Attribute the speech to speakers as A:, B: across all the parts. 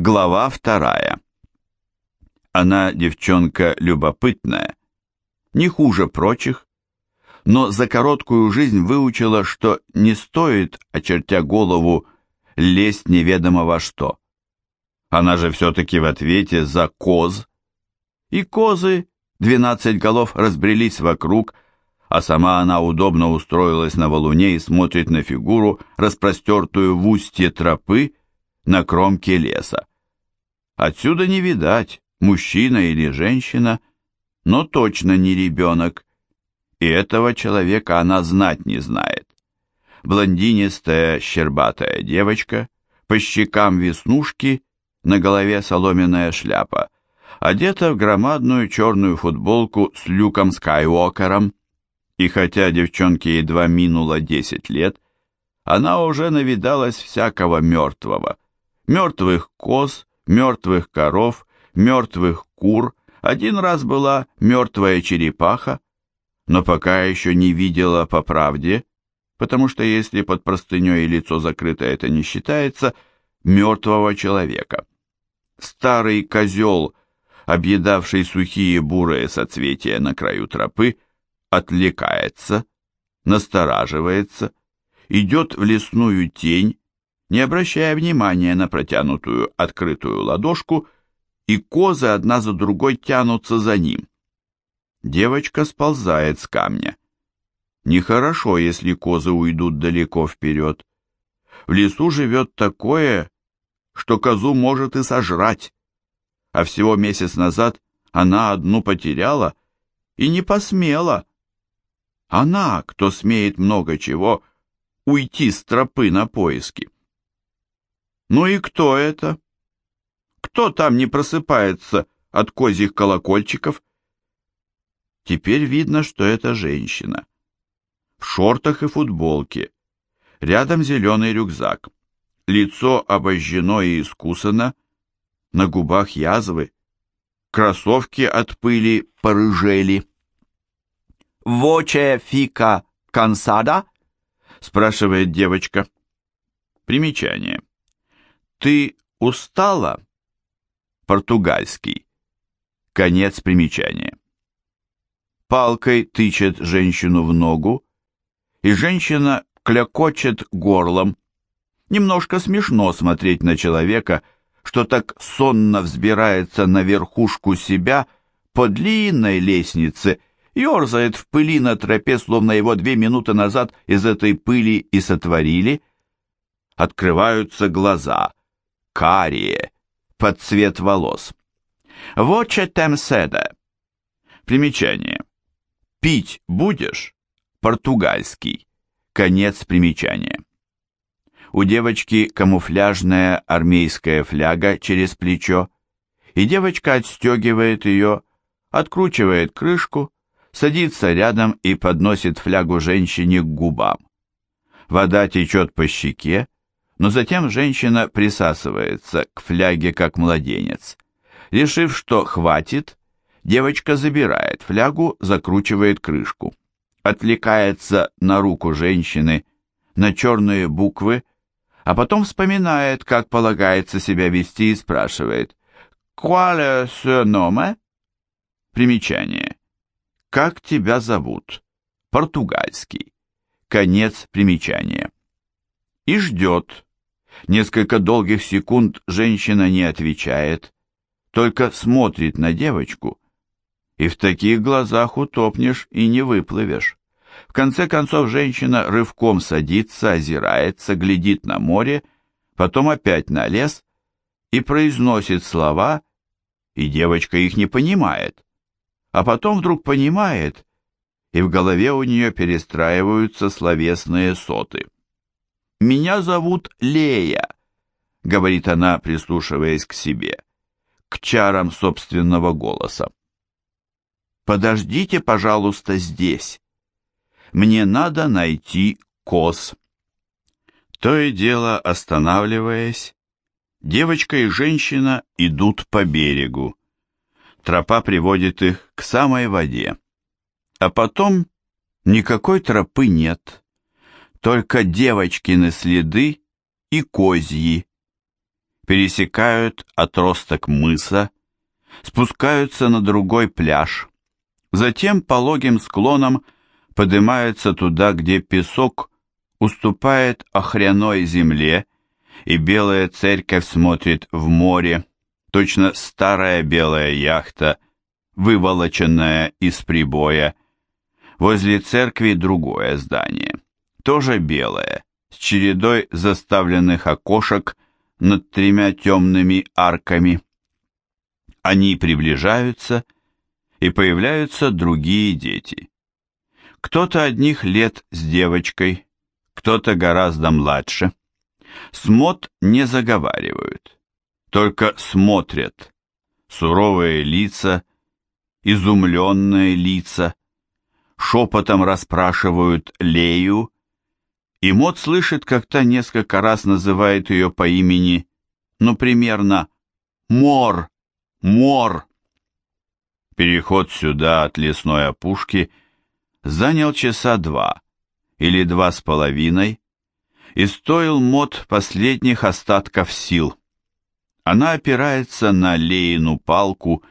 A: Глава вторая. Она девчонка любопытная, не хуже прочих, но за короткую жизнь выучила, что не стоит, очертя голову, лезть неведомо во что. Она же все-таки в ответе за коз. И козы, двенадцать голов, разбрелись вокруг, а сама она удобно устроилась на валуне и смотрит на фигуру, распростертую в устье тропы на кромке леса. Отсюда не видать, мужчина или женщина, но точно не ребенок. И этого человека она знать не знает. Блондинистая, щербатая девочка, по щекам веснушки, на голове соломенная шляпа, одета в громадную черную футболку с Люком Скайуокером. И хотя девчонке едва минуло 10 лет, она уже навидалась всякого мертвого. Мертвых коз, мертвых коров, мертвых кур, один раз была мертвая черепаха, но пока еще не видела по правде, потому что если под простыней лицо закрыто это не считается, мертвого человека. Старый козел, объедавший сухие бурые соцветия на краю тропы, отвлекается, настораживается, идет в лесную тень, не обращая внимания на протянутую открытую ладошку, и козы одна за другой тянутся за ним. Девочка сползает с камня. Нехорошо, если козы уйдут далеко вперед. В лесу живет такое, что козу может и сожрать. А всего месяц назад она одну потеряла и не посмела. Она, кто смеет много чего, уйти с тропы на поиски. Ну и кто это? Кто там не просыпается от козьих колокольчиков? Теперь видно, что это женщина. В шортах и футболке. Рядом зеленый рюкзак. Лицо обожжено и искусано. На губах язвы. Кроссовки от пыли порыжели. «Воче фика кансада?» спрашивает девочка. Примечание. «Ты устала?» Португальский. Конец примечания. Палкой тычет женщину в ногу, и женщина клякочет горлом. Немножко смешно смотреть на человека, что так сонно взбирается на верхушку себя по длинной лестнице, ерзает в пыли на тропе, словно его две минуты назад из этой пыли и сотворили. Открываются глаза, карие, под цвет волос. Воче тем седе. Примечание. Пить будешь? Португальский. Конец примечания. У девочки камуфляжная армейская фляга через плечо, и девочка отстегивает ее, откручивает крышку, садится рядом и подносит флягу женщине к губам. Вода течет по щеке, но затем женщина присасывается к фляге как младенец. Решив, что хватит, девочка забирает флягу, закручивает крышку. Отвлекается на руку женщины, на черные буквы, а потом вспоминает, как полагается себя вести и спрашивает «Quale ce nome?» Примечание. «Как тебя зовут?» Португальский. Конец примечания. И ждет, Несколько долгих секунд женщина не отвечает, только смотрит на девочку. И в таких глазах утопнешь и не выплывешь. В конце концов женщина рывком садится, озирается, глядит на море, потом опять на лес и произносит слова, и девочка их не понимает. А потом вдруг понимает, и в голове у нее перестраиваются словесные соты. «Меня зовут Лея», — говорит она, прислушиваясь к себе, к чарам собственного голоса. «Подождите, пожалуйста, здесь. Мне надо найти коз». То и дело, останавливаясь, девочка и женщина идут по берегу. Тропа приводит их к самой воде. А потом никакой тропы нет только девочкины следы и козьи. пересекают отросток мыса, спускаются на другой пляж, затем пологим склоном поднимаются туда, где песок уступает охряной земле, и белая церковь смотрит в море, точно старая белая яхта, выволоченная из прибоя. Возле церкви другое здание, тоже белое, с чередой заставленных окошек над тремя темными арками. Они приближаются, и появляются другие дети. Кто-то одних лет с девочкой, кто-то гораздо младше. Смот не заговаривают, только смотрят. Суровые лица, изумленные лица, шепотом расспрашивают Лею, и Мот слышит, как та несколько раз называет ее по имени, ну, примерно «Мор! Мор!». Переход сюда от лесной опушки занял часа два или два с половиной и стоил Мот последних остатков сил. Она опирается на Леину палку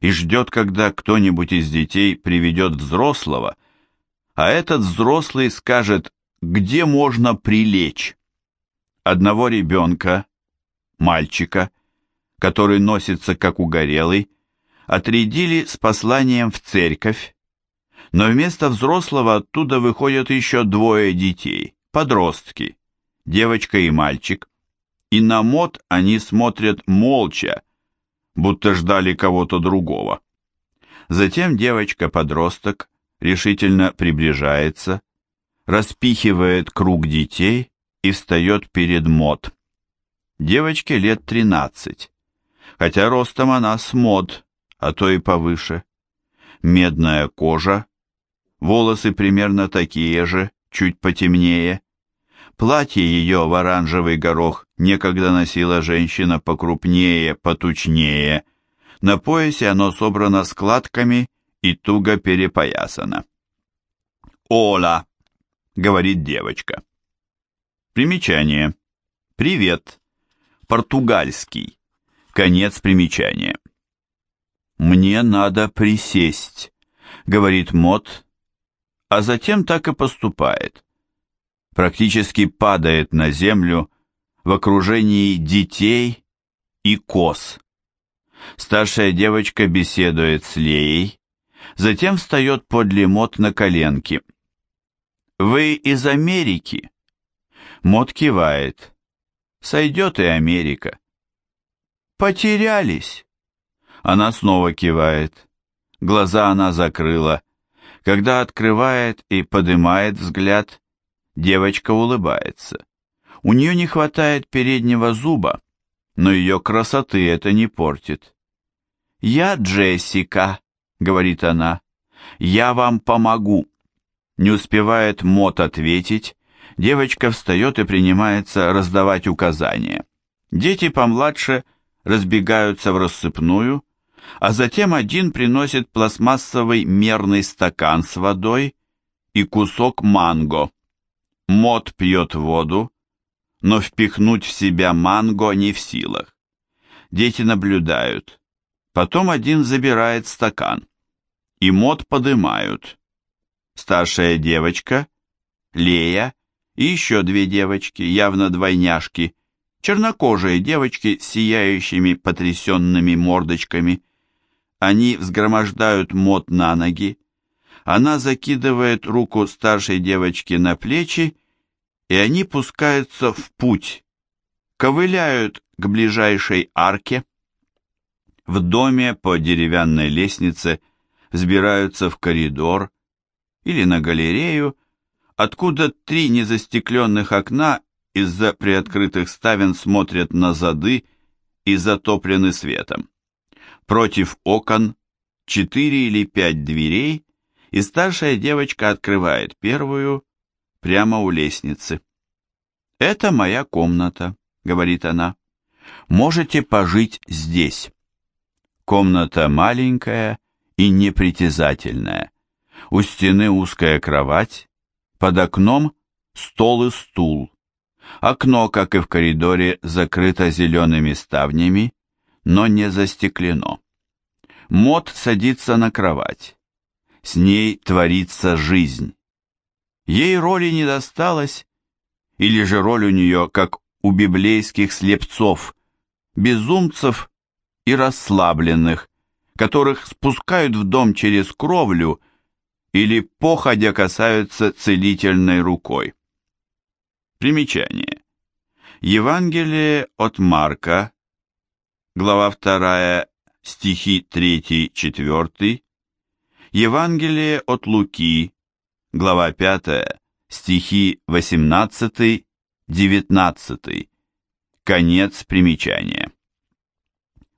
A: и ждет, когда кто-нибудь из детей приведет взрослого, а этот взрослый скажет где можно прилечь. Одного ребенка, мальчика, который носится как угорелый, отрядили с посланием в церковь, но вместо взрослого оттуда выходят еще двое детей, подростки, девочка и мальчик, и на мод они смотрят молча, будто ждали кого-то другого. Затем девочка-подросток решительно приближается, распихивает круг детей и встает перед Мод. Девочке лет 13, хотя ростом она с Мод, а то и повыше. Медная кожа, волосы примерно такие же, чуть потемнее. Платье ее в оранжевый горох некогда носила женщина покрупнее, потучнее. На поясе оно собрано складками и туго перепоясано. «Ола!» Говорит девочка. Примечание. Привет. Португальский. Конец примечания. Мне надо присесть, говорит Мот, а затем так и поступает. Практически падает на землю в окружении детей и коз. Старшая девочка беседует с Леей, затем встает подле Мот на коленки. «Вы из Америки?» Мот кивает. «Сойдет и Америка». «Потерялись». Она снова кивает. Глаза она закрыла. Когда открывает и поднимает взгляд, девочка улыбается. У нее не хватает переднего зуба, но ее красоты это не портит. «Я Джессика», — говорит она, — «я вам помогу». Не успевает Мот ответить, девочка встает и принимается раздавать указания. Дети помладше разбегаются в рассыпную, а затем один приносит пластмассовый мерный стакан с водой и кусок манго. Мот пьет воду, но впихнуть в себя манго не в силах. Дети наблюдают. Потом один забирает стакан. И мод подымают старшая девочка, Лея и еще две девочки, явно двойняшки, чернокожие девочки с сияющими потрясенными мордочками. Они взгромождают мод на ноги, она закидывает руку старшей девочки на плечи, и они пускаются в путь, ковыляют к ближайшей арке. В доме по деревянной лестнице взбираются в коридор, или на галерею, откуда три незастекленных окна из-за приоткрытых ставен смотрят на зады и затоплены светом. Против окон четыре или пять дверей, и старшая девочка открывает первую прямо у лестницы. «Это моя комната», — говорит она. «Можете пожить здесь». Комната маленькая и непритязательная. У стены узкая кровать, под окном стол и стул. Окно, как и в коридоре, закрыто зелеными ставнями, но не застеклено. Мод садится на кровать. С ней творится жизнь. Ей роли не досталось, или же роль у нее, как у библейских слепцов, безумцев и расслабленных, которых спускают в дом через кровлю или походя касаются целительной рукой. Примечание. Евангелие от Марка, глава 2, стихи 3-4, Евангелие от Луки, глава 5, стихи 18-19, конец примечания.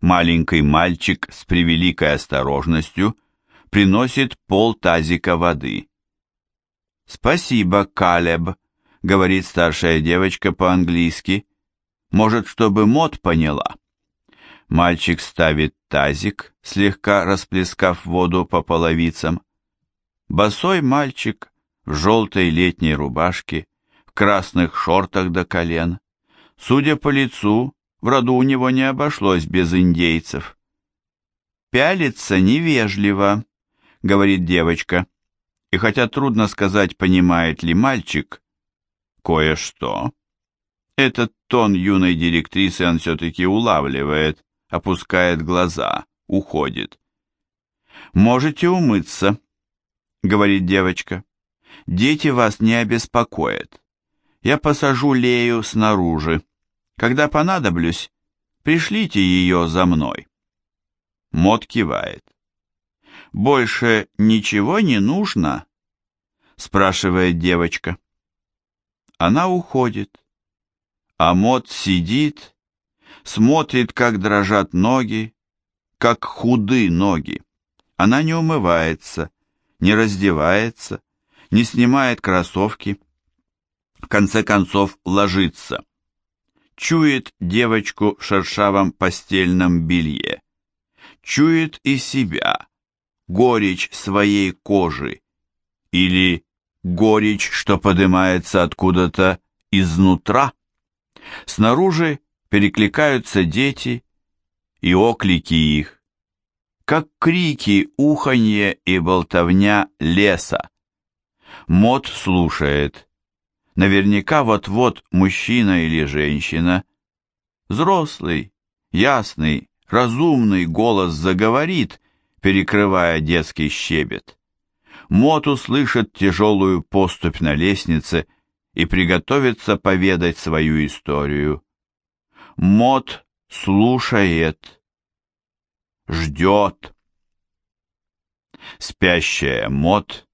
A: Маленький мальчик с превеликой осторожностью приносит пол тазика воды. «Спасибо, Калеб», — говорит старшая девочка по-английски. «Может, чтобы Мот поняла?» Мальчик ставит тазик, слегка расплескав воду по половицам. Босой мальчик в желтой летней рубашке, в красных шортах до колен. Судя по лицу, в роду у него не обошлось без индейцев. «Пялиться невежливо», — говорит девочка. И хотя трудно сказать, понимает ли мальчик, кое-что. Этот тон юной директрисы он все-таки улавливает, опускает глаза, уходит. «Можете умыться», — говорит девочка. «Дети вас не обеспокоят. Я посажу Лею снаружи. Когда понадоблюсь, пришлите ее за мной». Мот кивает. «Больше ничего не нужно?» — спрашивает девочка. Она уходит, а Мот сидит смотрит, как дрожат ноги, как худы ноги. Она не умывается, не раздевается, не снимает кроссовки. В конце концов ложится. Чует девочку в шершавом постельном белье. Чует и себя, горечь своей кожи. Или горечь, что поднимается откуда-то изнутра. Снаружи перекликаются дети и оклики их, как крики, уханье и болтовня леса. Мод слушает. Наверняка вот-вот мужчина или женщина, взрослый, ясный, разумный голос заговорит, перекрывая детский щебет. Мот услышит тяжелую поступь на лестнице и приготовится поведать свою историю. Мод слушает, ждет. Спящая Мод,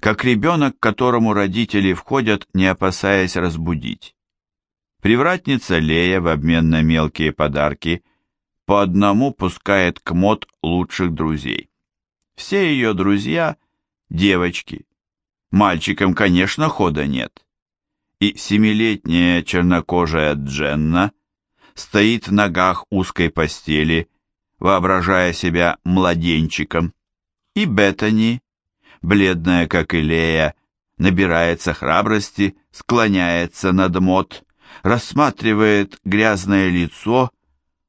A: как ребенок, которому родители входят, не опасаясь разбудить. Привратница Лея в обмен на мелкие подарки по одному пускает к Мод лучших друзей. Все ее друзья – девочки. Мальчикам, конечно, хода нет. И семилетняя чернокожая Дженна – стоит в ногах узкой постели, воображая себя младенчиком. И Беттани, бледная как и Лея, набирается храбрости, склоняется над Мот, рассматривает грязное лицо,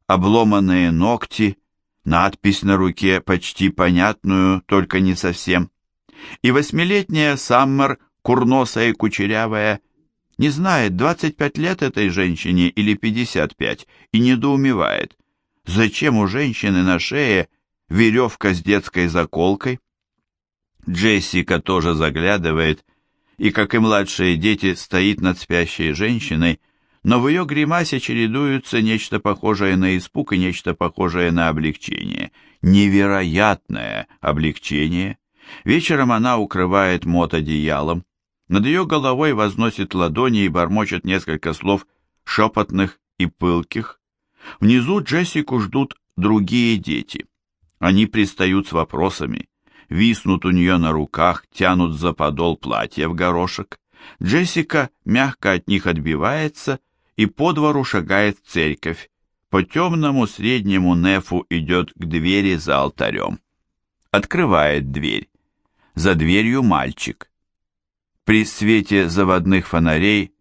A: обломанные ногти, надпись на руке, почти понятную, только не совсем. И восьмилетняя Саммер, курносая и кучерявая, не знает, 25 лет этой женщине или 55, и недоумевает, зачем у женщины на шее веревка с детской заколкой. Джессика тоже заглядывает, и, как и младшие дети, стоит над спящей женщиной, но в ее гримасе чередуются нечто похожее на испуг и нечто похожее на облегчение. Невероятное облегчение. Вечером она укрывает мот одеялом. Над ее головой возносит ладони и бормочет несколько слов шепотных и пылких. Внизу Джессику ждут другие дети. Они пристают с вопросами, виснут у нее на руках, тянут за подол платья в горошек. Джессика мягко от них отбивается и по двору шагает церковь. По темному среднему нефу идет к двери за алтарем. Открывает дверь. За дверью мальчик. При свете заводных фонарей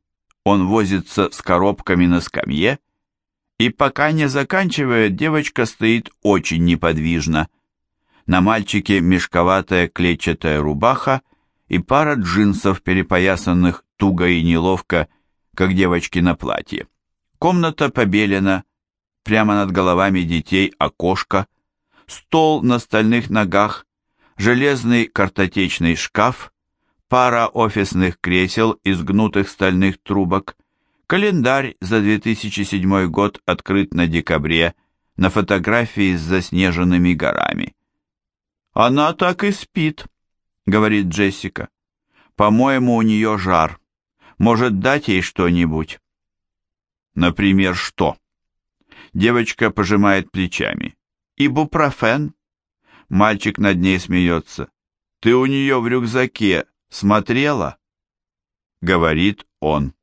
A: Он возится с коробками на скамье, и пока не заканчивает, девочка стоит очень неподвижно. На мальчике мешковатая клетчатая рубаха и пара джинсов, перепоясанных туго и неловко, как девочки на платье. Комната побелена, прямо над головами детей окошко, стол на стальных ногах, железный картотечный шкаф, пара офисных кресел из гнутых стальных трубок, календарь за 2007 год открыт на декабре, на фотографии с заснеженными горами. «Она так и спит», — говорит Джессика. «По-моему, у нее жар. Может, дать ей что-нибудь?» «Например, что?» Девочка пожимает плечами. «Ибупрофен?» Мальчик над ней смеется. «Ты у нее в рюкзаке смотрела?» Говорит он.